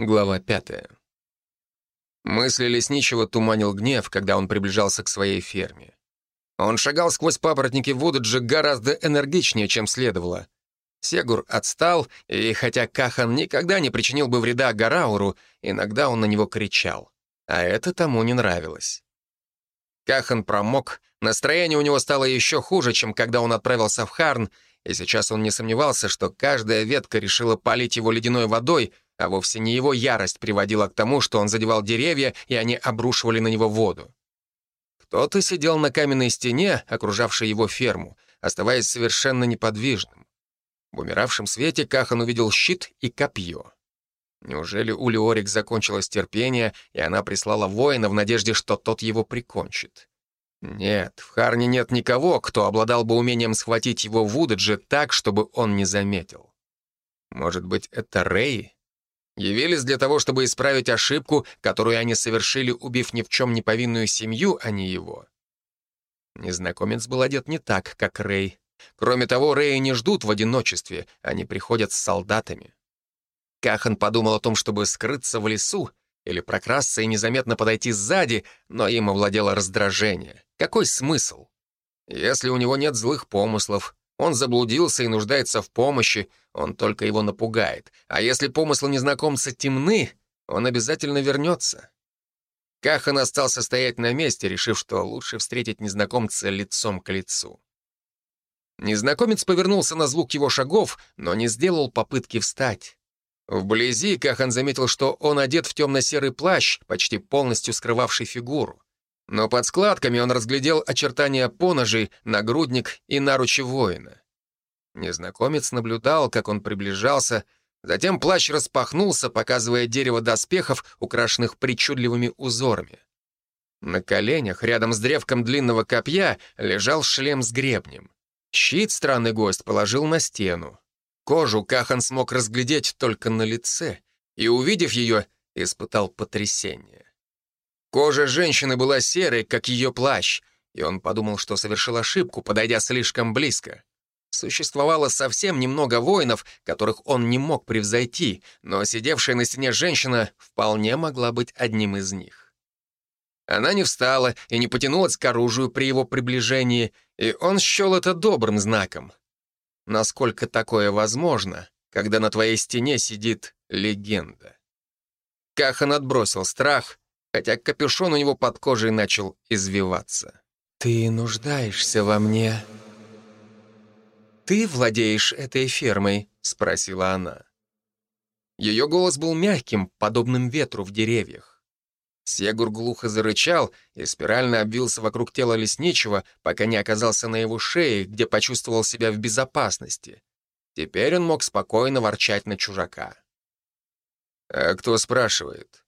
Глава пятая. Мысли лесничего туманил гнев, когда он приближался к своей ферме. Он шагал сквозь папоротники Вудаджи гораздо энергичнее, чем следовало. Сегур отстал, и хотя Кахан никогда не причинил бы вреда Гарауру, иногда он на него кричал. А это тому не нравилось. Кахан промок, настроение у него стало еще хуже, чем когда он отправился в Харн, и сейчас он не сомневался, что каждая ветка решила полить его ледяной водой — а вовсе не его ярость приводила к тому, что он задевал деревья, и они обрушивали на него воду. Кто-то сидел на каменной стене, окружавшей его ферму, оставаясь совершенно неподвижным. В умиравшем свете Кахан увидел щит и копье. Неужели у Леорик закончилось терпение, и она прислала воина в надежде, что тот его прикончит? Нет, в Харне нет никого, кто обладал бы умением схватить его в Удадже так, чтобы он не заметил. Может быть, это Рэй? Явились для того, чтобы исправить ошибку, которую они совершили, убив ни в чем не повинную семью, а не его. Незнакомец был одет не так, как Рэй. Кроме того, Рэя не ждут в одиночестве, они приходят с солдатами. Кахан подумал о том, чтобы скрыться в лесу или прокрасться и незаметно подойти сзади, но им овладело раздражение. Какой смысл? Если у него нет злых помыслов, он заблудился и нуждается в помощи, он только его напугает. А если помыслы незнакомца темны, он обязательно вернется. Кахан остался стоять на месте, решив, что лучше встретить незнакомца лицом к лицу. Незнакомец повернулся на звук его шагов, но не сделал попытки встать. Вблизи Кахан заметил, что он одет в темно-серый плащ, почти полностью скрывавший фигуру. Но под складками он разглядел очертания поножей, нагрудник и наручи воина. Незнакомец наблюдал, как он приближался, затем плащ распахнулся, показывая дерево доспехов, украшенных причудливыми узорами. На коленях, рядом с древком длинного копья, лежал шлем с гребнем. Щит странный гость положил на стену. Кожу Кахан смог разглядеть только на лице, и, увидев ее, испытал потрясение. Кожа женщины была серой, как ее плащ, и он подумал, что совершил ошибку, подойдя слишком близко. Существовало совсем немного воинов, которых он не мог превзойти, но сидевшая на стене женщина вполне могла быть одним из них. Она не встала и не потянулась к оружию при его приближении, и он счел это добрым знаком. Насколько такое возможно, когда на твоей стене сидит легенда? Кахан отбросил страх хотя капюшон у него под кожей начал извиваться. «Ты нуждаешься во мне». «Ты владеешь этой фермой?» — спросила она. Ее голос был мягким, подобным ветру в деревьях. Сегур глухо зарычал и спирально обвился вокруг тела лесничего, пока не оказался на его шее, где почувствовал себя в безопасности. Теперь он мог спокойно ворчать на чужака. «А кто спрашивает?»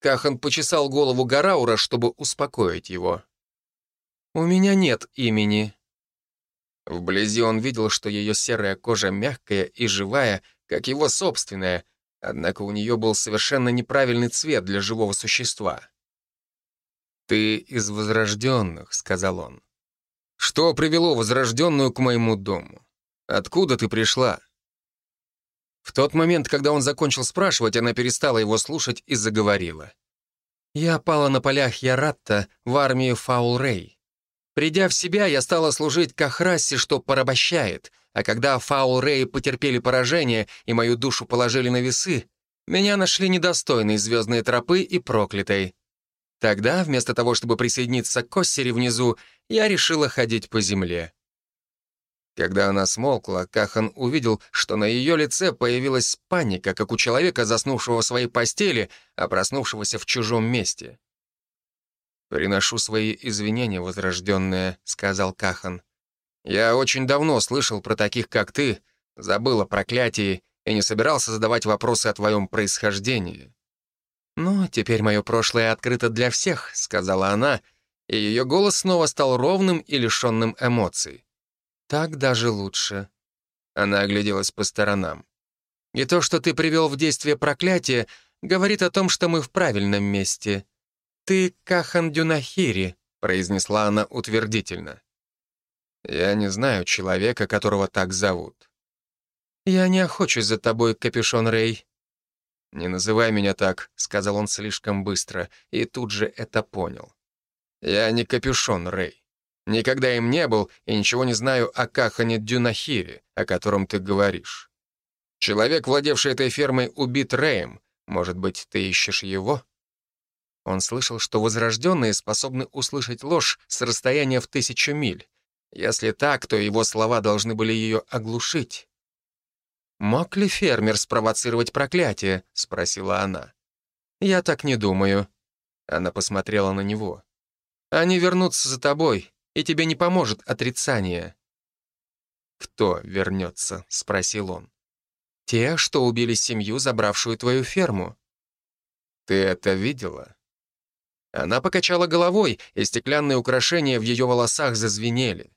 Кахан почесал голову Гараура, чтобы успокоить его. «У меня нет имени». Вблизи он видел, что ее серая кожа мягкая и живая, как его собственная, однако у нее был совершенно неправильный цвет для живого существа. «Ты из возрожденных», — сказал он. «Что привело возрожденную к моему дому? Откуда ты пришла?» В тот момент, когда он закончил спрашивать, она перестала его слушать и заговорила. «Я пала на полях Яратта в армию Фаул-Рей. Придя в себя, я стала служить Кахрассе, что порабощает, а когда Фаул-Рей потерпели поражение и мою душу положили на весы, меня нашли недостойной звездной тропы и проклятой. Тогда, вместо того, чтобы присоединиться к Коссере внизу, я решила ходить по земле. Когда она смолкла, Кахан увидел, что на ее лице появилась паника, как у человека, заснувшего в своей постели, а проснувшегося в чужом месте. «Приношу свои извинения, возрожденные», — сказал Кахан. «Я очень давно слышал про таких, как ты, забыл о проклятии и не собирался задавать вопросы о твоем происхождении». «Ну, теперь мое прошлое открыто для всех», — сказала она, и ее голос снова стал ровным и лишенным эмоций. «Так даже лучше». Она огляделась по сторонам. «И то, что ты привел в действие проклятие, говорит о том, что мы в правильном месте. Ты Кахан Дюнахири», — произнесла она утвердительно. «Я не знаю человека, которого так зовут». «Я не охочусь за тобой, Капюшон Рэй». «Не называй меня так», — сказал он слишком быстро, и тут же это понял. «Я не капюшон, Рэй. Никогда им не был и ничего не знаю о Кахане Дюнахире, о котором ты говоришь. Человек, владевший этой фермой, убит Рэем. Может быть, ты ищешь его?» Он слышал, что возрожденные способны услышать ложь с расстояния в тысячу миль. Если так, то его слова должны были ее оглушить. «Мог ли фермер спровоцировать проклятие?» — спросила она. «Я так не думаю». Она посмотрела на него. «Они вернутся за тобой, и тебе не поможет отрицание». «Кто вернется?» — спросил он. «Те, что убили семью, забравшую твою ферму». «Ты это видела?» Она покачала головой, и стеклянные украшения в ее волосах зазвенели.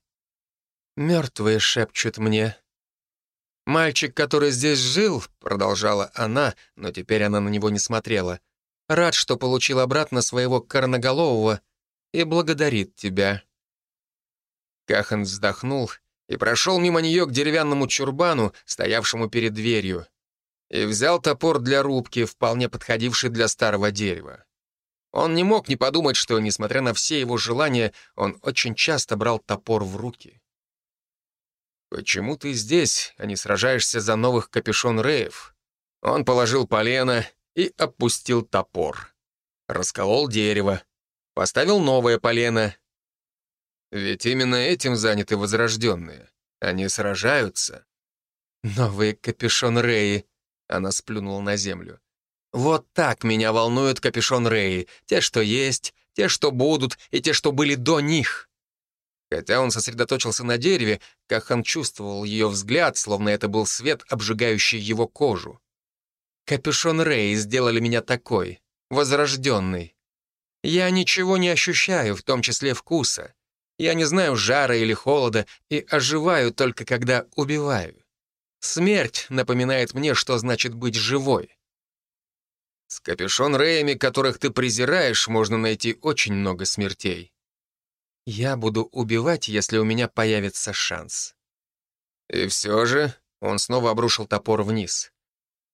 «Мертвые шепчут мне». «Мальчик, который здесь жил», — продолжала она, но теперь она на него не смотрела, «рад, что получил обратно своего корноголового и благодарит тебя». Кахан вздохнул и прошел мимо нее к деревянному чурбану, стоявшему перед дверью, и взял топор для рубки, вполне подходивший для старого дерева. Он не мог не подумать, что, несмотря на все его желания, он очень часто брал топор в руки. «Почему ты здесь, а не сражаешься за новых капюшон Реев?» Он положил полено и опустил топор. Расколол дерево. Поставил новое полено. Ведь именно этим заняты возрожденные. Они сражаются. «Новые капюшон Реи», — она сплюнула на землю. Вот так меня волнует капюшон Рэи. Те, что есть, те, что будут, и те, что были до них. Хотя он сосредоточился на дереве, Кахан чувствовал ее взгляд, словно это был свет, обжигающий его кожу. Капюшон Рэи сделали меня такой, возрожденный. Я ничего не ощущаю, в том числе вкуса. Я не знаю жара или холода и оживаю только когда убиваю. Смерть напоминает мне, что значит быть живой. С капюшон Рэями, которых ты презираешь, можно найти очень много смертей. Я буду убивать, если у меня появится шанс. И все же он снова обрушил топор вниз.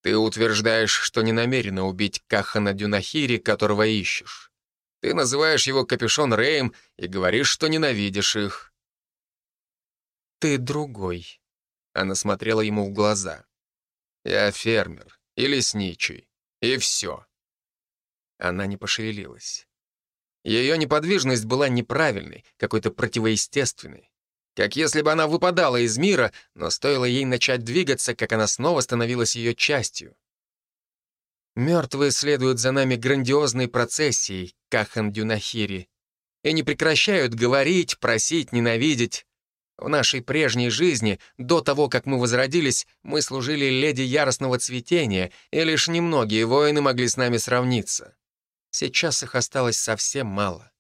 Ты утверждаешь, что не намерена убить Кахана Дюнахири, которого ищешь. Ты называешь его капюшон Рэем и говоришь, что ненавидишь их. Ты другой. Она смотрела ему в глаза. Я фермер и лесничий. И все. Она не пошевелилась. Ее неподвижность была неправильной, какой-то противоестественной. Как если бы она выпадала из мира, но стоило ей начать двигаться, как она снова становилась ее частью. Мертвые следуют за нами грандиозной процессией, Кахан Дюнахири, и не прекращают говорить, просить, ненавидеть. В нашей прежней жизни, до того, как мы возродились, мы служили леди яростного цветения, и лишь немногие воины могли с нами сравниться. Сейчас их осталось совсем мало.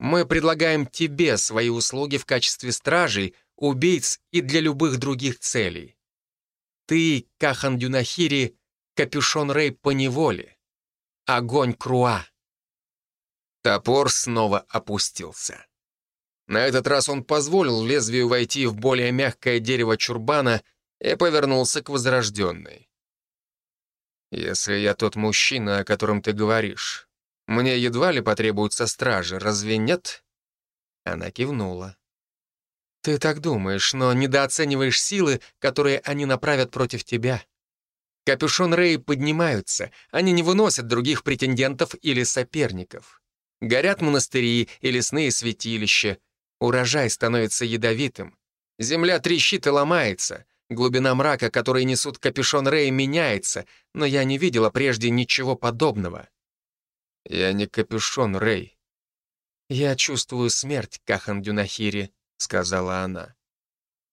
Мы предлагаем тебе свои услуги в качестве стражей, убийц и для любых других целей. Ты, Кахан Дюнахири, капюшон Рей по неволе. Огонь Круа. Топор снова опустился. На этот раз он позволил лезвию войти в более мягкое дерево чурбана и повернулся к возрожденной. «Если я тот мужчина, о котором ты говоришь, мне едва ли потребуются стражи, разве нет?» Она кивнула. «Ты так думаешь, но недооцениваешь силы, которые они направят против тебя. Капюшон Рэй поднимаются, они не выносят других претендентов или соперников. Горят монастыри и лесные святилища, Урожай становится ядовитым. Земля трещит и ломается. Глубина мрака, который несут капюшон Рэй, меняется, но я не видела прежде ничего подобного. «Я не капюшон Рэй». «Я чувствую смерть, Кахан Дюнахири», — сказала она.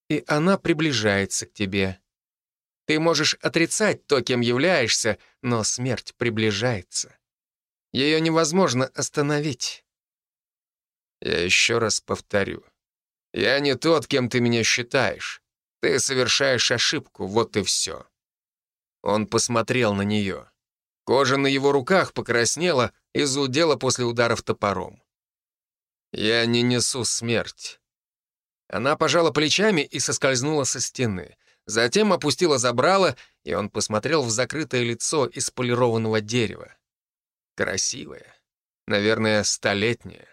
«И она приближается к тебе. Ты можешь отрицать то, кем являешься, но смерть приближается. Ее невозможно остановить. Я еще раз повторю. Я не тот, кем ты меня считаешь. Ты совершаешь ошибку, вот и все. Он посмотрел на нее. Кожа на его руках покраснела и зудела после ударов топором. «Я не несу смерть». Она пожала плечами и соскользнула со стены. Затем опустила забрало, и он посмотрел в закрытое лицо из полированного дерева. Красивое. Наверное, столетнее.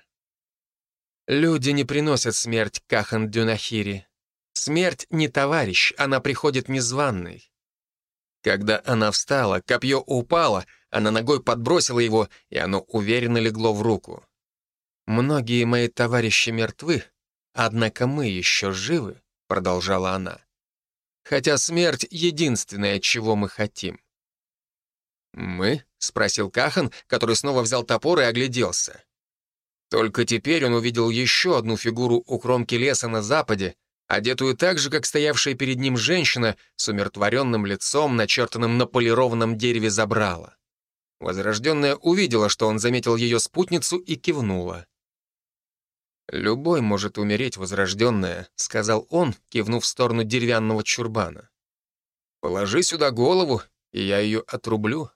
Люди не приносят смерть Кахан Дюнахири. Смерть не товарищ, она приходит незваной. Когда она встала, копье упало, она ногой подбросила его, и оно уверенно легло в руку. «Многие мои товарищи мертвы, однако мы еще живы», — продолжала она. «Хотя смерть — единственное, чего мы хотим». «Мы?» — спросил Кахан, который снова взял топор и огляделся. Только теперь он увидел еще одну фигуру у кромки леса на западе, одетую так же, как стоявшая перед ним женщина с умиротворенным лицом, начертанным на полированном дереве забрала. Возрожденная увидела, что он заметил ее спутницу и кивнула. «Любой может умереть, возрожденная», — сказал он, кивнув в сторону деревянного чурбана. «Положи сюда голову, и я ее отрублю.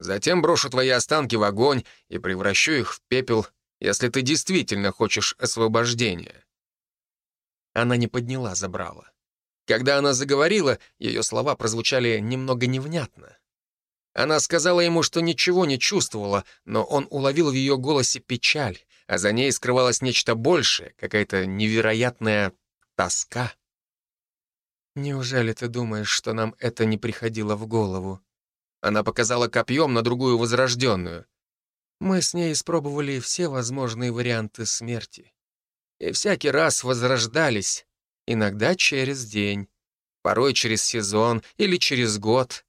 Затем брошу твои останки в огонь и превращу их в пепел, если ты действительно хочешь освобождения». Она не подняла забрала. Когда она заговорила, ее слова прозвучали немного невнятно. Она сказала ему, что ничего не чувствовала, но он уловил в ее голосе печаль, а за ней скрывалось нечто большее, какая-то невероятная тоска. «Неужели ты думаешь, что нам это не приходило в голову?» Она показала копьем на другую возрожденную. Мы с ней испробовали все возможные варианты смерти и всякий раз возрождались, иногда через день, порой через сезон или через год.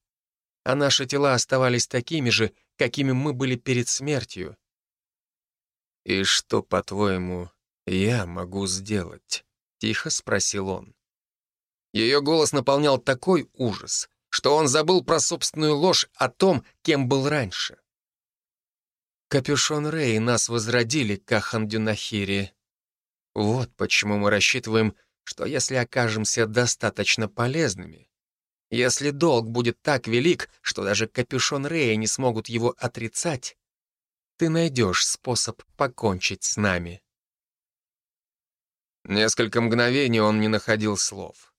А наши тела оставались такими же, какими мы были перед смертью. «И что, по-твоему, я могу сделать?» — тихо спросил он. Ее голос наполнял такой ужас, что он забыл про собственную ложь о том, кем был раньше. Капюшон Рэй нас возродили, Кахан Дюнахири. Вот почему мы рассчитываем, что если окажемся достаточно полезными, если долг будет так велик, что даже капюшон Рея не смогут его отрицать, ты найдешь способ покончить с нами. Несколько мгновений он не находил слов.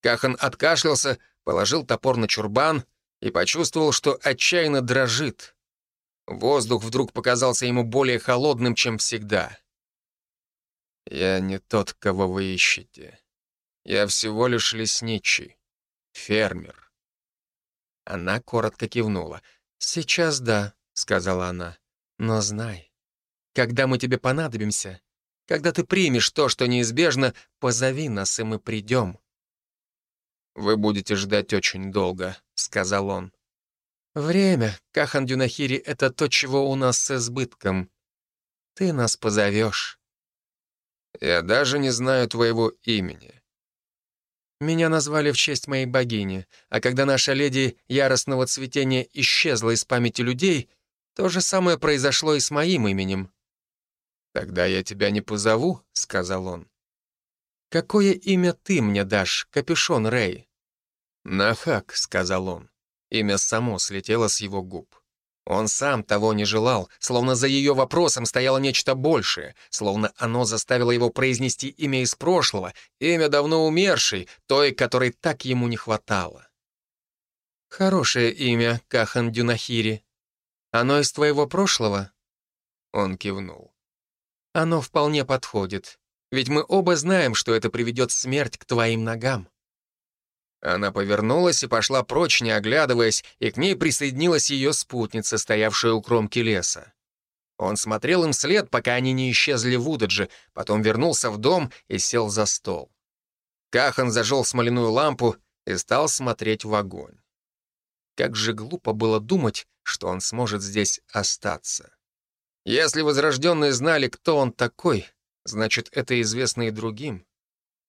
Кахан откашлялся, положил топор на чурбан и почувствовал, что отчаянно дрожит. Воздух вдруг показался ему более холодным, чем всегда. «Я не тот, кого вы ищете. Я всего лишь лесничий, фермер». Она коротко кивнула. «Сейчас да», — сказала она. «Но знай, когда мы тебе понадобимся, когда ты примешь то, что неизбежно, позови нас, и мы придем». «Вы будете ждать очень долго», — сказал он. «Время, Кахан Дюнахири, это то, чего у нас с избытком. Ты нас позовешь. Я даже не знаю твоего имени». Меня назвали в честь моей богини, а когда наша леди яростного цветения исчезла из памяти людей, то же самое произошло и с моим именем. «Тогда я тебя не позову», — сказал он. «Какое имя ты мне дашь, капюшон Рэй?» «Нахак», — сказал он. Имя само слетело с его губ. Он сам того не желал, словно за ее вопросом стояло нечто большее, словно оно заставило его произнести имя из прошлого, имя давно умершей, той, которой так ему не хватало. «Хорошее имя, Кахан Дюнахири. Оно из твоего прошлого?» Он кивнул. «Оно вполне подходит, ведь мы оба знаем, что это приведет смерть к твоим ногам». Она повернулась и пошла прочь, не оглядываясь, и к ней присоединилась ее спутница, стоявшая у кромки леса. Он смотрел им вслед, пока они не исчезли в Удадже, потом вернулся в дом и сел за стол. Кахан зажег смоляную лампу и стал смотреть в огонь. Как же глупо было думать, что он сможет здесь остаться. Если возрожденные знали, кто он такой, значит, это известно и другим.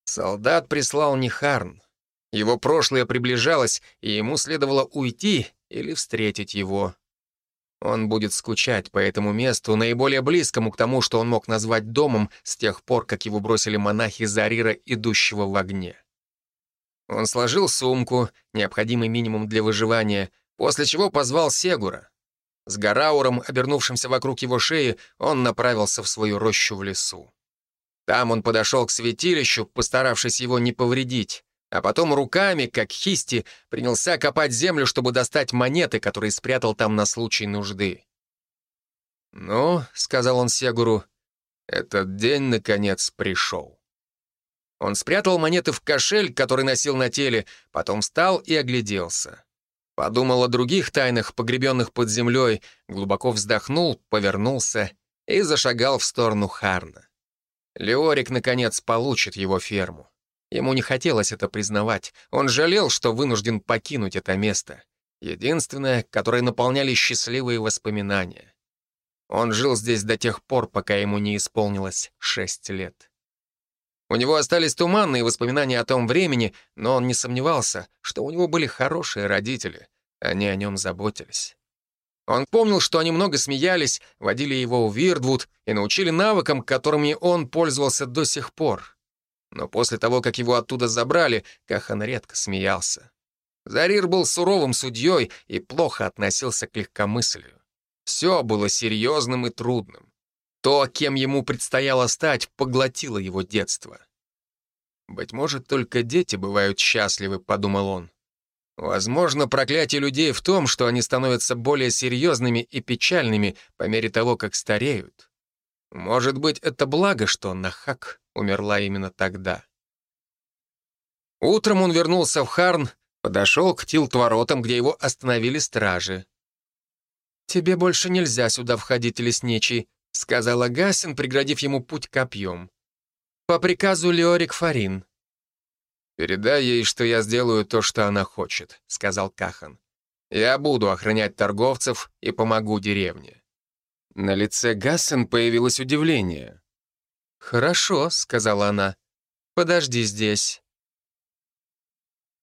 Солдат прислал не Харн, его прошлое приближалось, и ему следовало уйти или встретить его. Он будет скучать по этому месту, наиболее близкому к тому, что он мог назвать домом с тех пор, как его бросили монахи Зарира, идущего в огне. Он сложил сумку, необходимый минимум для выживания, после чего позвал Сегура. С Гарауром, обернувшимся вокруг его шеи, он направился в свою рощу в лесу. Там он подошел к святилищу, постаравшись его не повредить, а потом руками, как хисти, принялся копать землю, чтобы достать монеты, которые спрятал там на случай нужды. «Ну», — сказал он Сегуру, — «этот день, наконец, пришел». Он спрятал монеты в кошель, который носил на теле, потом встал и огляделся. Подумал о других тайнах, погребенных под землей, глубоко вздохнул, повернулся и зашагал в сторону Харна. Леорик, наконец, получит его ферму. Ему не хотелось это признавать. Он жалел, что вынужден покинуть это место. Единственное, которое наполняли счастливые воспоминания. Он жил здесь до тех пор, пока ему не исполнилось шесть лет. У него остались туманные воспоминания о том времени, но он не сомневался, что у него были хорошие родители. Они о нем заботились. Он помнил, что они много смеялись, водили его в Вирдвуд и научили навыкам, которыми он пользовался до сих пор. Но после того, как его оттуда забрали, Кахан редко смеялся. Зарир был суровым судьей и плохо относился к легкомыслию. Все было серьезным и трудным. То, кем ему предстояло стать, поглотило его детство. «Быть может, только дети бывают счастливы», — подумал он. Возможно, проклятие людей в том, что они становятся более серьезными и печальными по мере того, как стареют. Может быть, это благо, что Нахак умерла именно тогда. Утром он вернулся в Харн, подошел к тилт-воротам, где его остановили стражи. «Тебе больше нельзя сюда входить, лесничий», — сказала Гасин, преградив ему путь копьем. «По приказу Леорик Фарин». «Передай ей, что я сделаю то, что она хочет», — сказал Кахан. «Я буду охранять торговцев и помогу деревне». На лице Гассен появилось удивление. «Хорошо», — сказала она. «Подожди здесь».